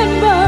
can.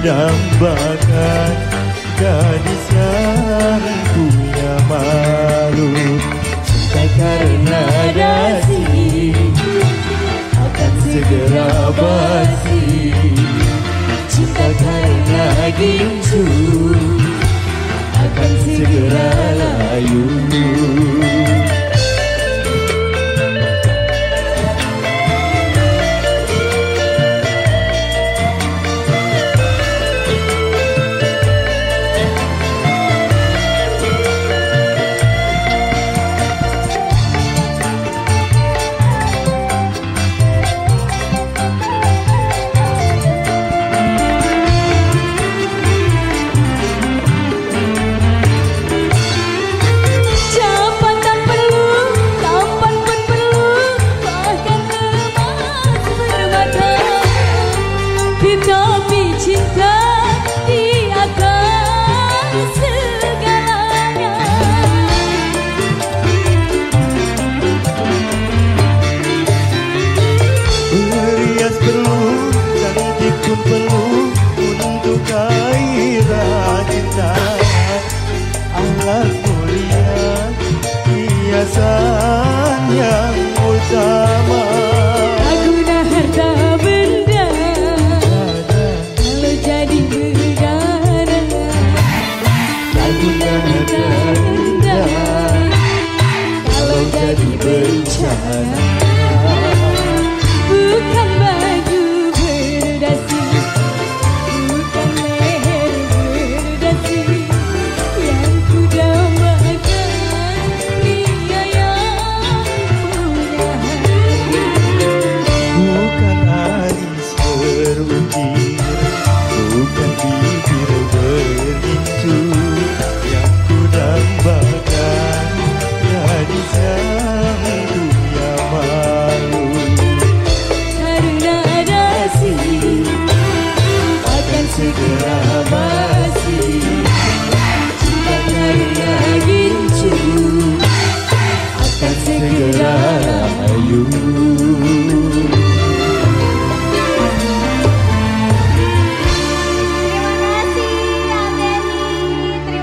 dambakan Gadis yang punya malu. Cinta karena dasi Akan segera basi. pun perlu untuk gairah cinta. Allah mulia hiasan yang utama. Jadi bencana.